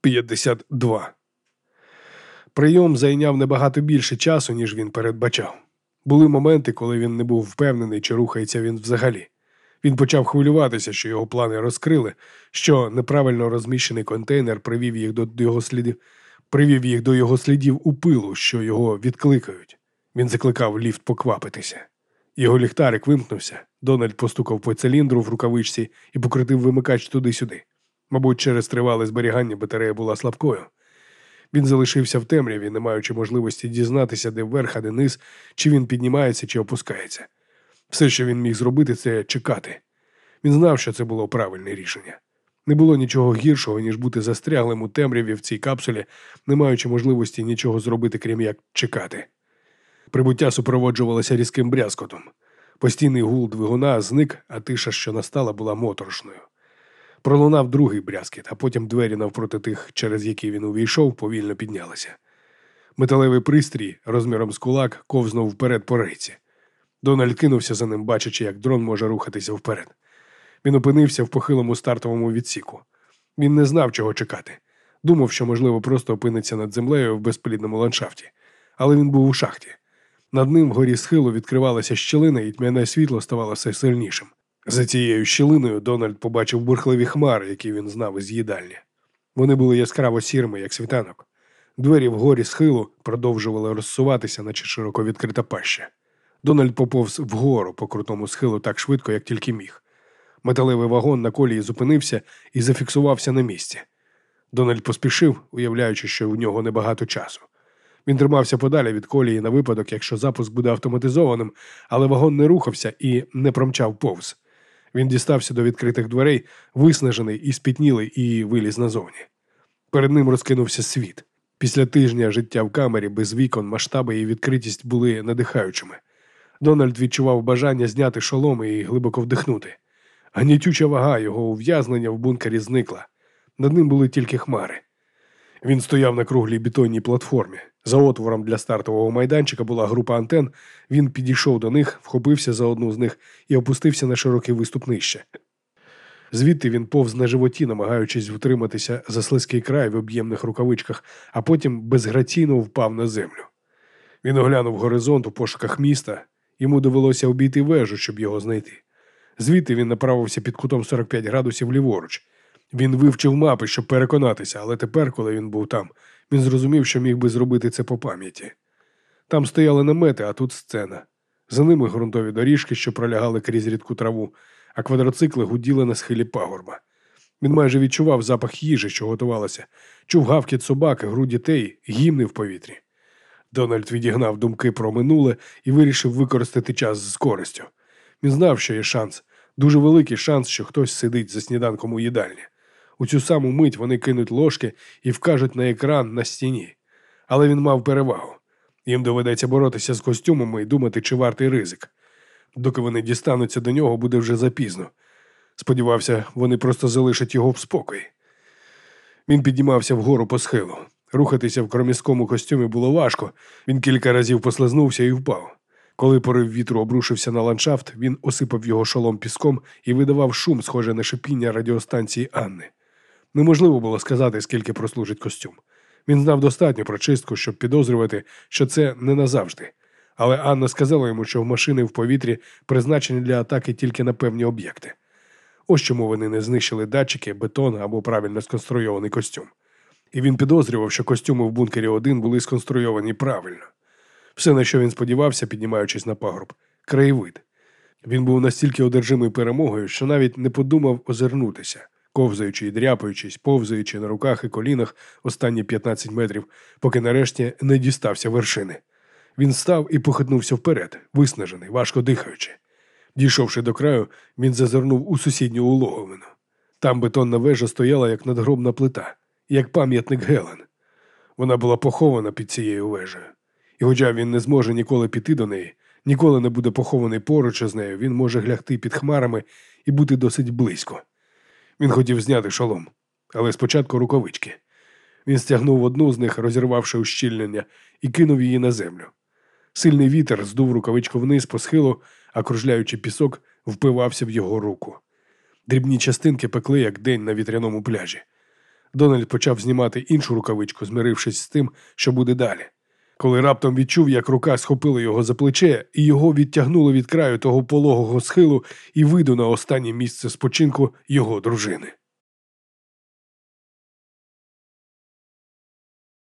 52. Прийом зайняв набагато більше часу, ніж він передбачав. Були моменти, коли він не був впевнений, чи рухається він взагалі. Він почав хвилюватися, що його плани розкрили, що неправильно розміщений контейнер привів їх до його слідів, привів їх до його слідів у пилу, що його відкликають. Він закликав ліфт поквапитися. Його ліхтарик вимкнувся. Дональд постукав по циліндру в рукавичці і покрутив вимикач туди-сюди. Мабуть, через тривале зберігання батарея була слабкою. Він залишився в темряві, не маючи можливості дізнатися, де вверх, а де низ, чи він піднімається, чи опускається. Все, що він міг зробити, це чекати. Він знав, що це було правильне рішення. Не було нічого гіршого, ніж бути застряглим у темряві в цій капсулі, не маючи можливості нічого зробити, крім як чекати. Прибуття супроводжувалося різким брязкотом. Постійний гул двигуна зник, а тиша, що настала, була моторошною. Пролунав другий брязкіт, а потім двері навпроти тих, через які він увійшов, повільно піднялися. Металевий пристрій розміром з кулак ковзнув вперед по рейці. Дональд кинувся за ним, бачачи, як дрон може рухатися вперед. Він опинився в похилому стартовому відсіку. Він не знав, чого чекати. Думав, що, можливо, просто опиниться над землею в безплідному ландшафті. Але він був у шахті. Над ним вгорі схилу відкривалася щілина, і тьмяне світло ставало все сильнішим. За цією щілиною Дональд побачив бурхливі хмари, які він знав із їдальні. Вони були яскраво сірими, як світанок. Двері вгорі схилу продовжували розсуватися, наче широко відкрита паща. Дональд поповз вгору по крутому схилу так швидко, як тільки міг. Металевий вагон на колії зупинився і зафіксувався на місці. Дональд поспішив, уявляючи, що в нього небагато часу. Він тримався подалі від колії на випадок, якщо запуск буде автоматизованим, але вагон не рухався і не промчав повз. Він дістався до відкритих дверей, виснажений і спітнілий, і виліз назовні. Перед ним розкинувся світ. Після тижня життя в камері без вікон, масштаби і відкритість були надихаючими. Дональд відчував бажання зняти шолом і глибоко вдихнути. Гнітюча вага його ув'язнення в бункері зникла. Над ним були тільки хмари. Він стояв на круглій бетонній платформі. За отвором для стартового майданчика була група антен. Він підійшов до них, вхопився за одну з них і опустився на широкий виступ нижче. Звідти він повз на животі, намагаючись втриматися за слизький край в об'ємних рукавичках, а потім безграційно впав на землю. Він оглянув горизонт у пошуках міста, йому довелося обійти вежу, щоб його знайти. Звідти він направився під кутом 45 градусів ліворуч. Він вивчив мапи, щоб переконатися, але тепер, коли він був там, він зрозумів, що міг би зробити це по пам'яті. Там стояли намети, а тут сцена. За ними ґрунтові доріжки, що пролягали крізь рідку траву, а квадроцикли гуділи на схилі пагорба. Він майже відчував запах їжі, що готувалося, чув гавкіт собаки, гру дітей, гімни в повітрі. Дональд відігнав думки про минуле і вирішив використати час з користю. Він знав, що є шанс, дуже великий шанс, що хтось сидить за сніданком у їдальні. У цю саму мить вони кинуть ложки і вкажуть на екран на стіні. Але він мав перевагу. Їм доведеться боротися з костюмами і думати, чи вартий ризик. Доки вони дістануться до нього, буде вже запізно. Сподівався, вони просто залишать його в спокої. Він піднімався вгору по схилу. Рухатися в кроміському костюмі було важко. Він кілька разів послизнувся і впав. Коли порив вітру обрушився на ландшафт, він осипав його шолом піском і видавав шум, схожий на шипіння радіостанції Анни. Неможливо було сказати, скільки прослужить костюм. Він знав достатньо про чистку, щоб підозрювати, що це не назавжди. Але Анна сказала йому, що в машини в повітрі призначені для атаки тільки на певні об'єкти. Ось чому вони не знищили датчики, бетон або правильно сконструйований костюм. І він підозрював, що костюми в бункері 1 були сконструйовані правильно. Все, на що він сподівався, піднімаючись на пагорб, краєвид. Він був настільки одержимий перемогою, що навіть не подумав озирнутися ковзаючи і дряпаючись, повзаючи на руках і колінах останні 15 метрів, поки нарешті не дістався вершини. Він став і похитнувся вперед, виснажений, важко дихаючи. Дійшовши до краю, він зазирнув у сусідню улоговину. Там бетонна вежа стояла як надгробна плита, як пам'ятник Гелен. Вона була похована під цією вежею. І, хоча він не зможе ніколи піти до неї, ніколи не буде похований поруч із нею, він може глягти під хмарами і бути досить близько. Він хотів зняти шолом, але спочатку рукавички. Він стягнув одну з них, розірвавши ущільнення, і кинув її на землю. Сильний вітер здув рукавичку вниз по схилу, а кружляючи пісок, впивався в його руку. Дрібні частинки пекли, як день на вітряному пляжі. Дональд почав знімати іншу рукавичку, змирившись з тим, що буде далі. Коли раптом відчув, як рука схопила його за плече, і його відтягнуло від краю того пологого схилу і виду на останнє місце спочинку його дружини.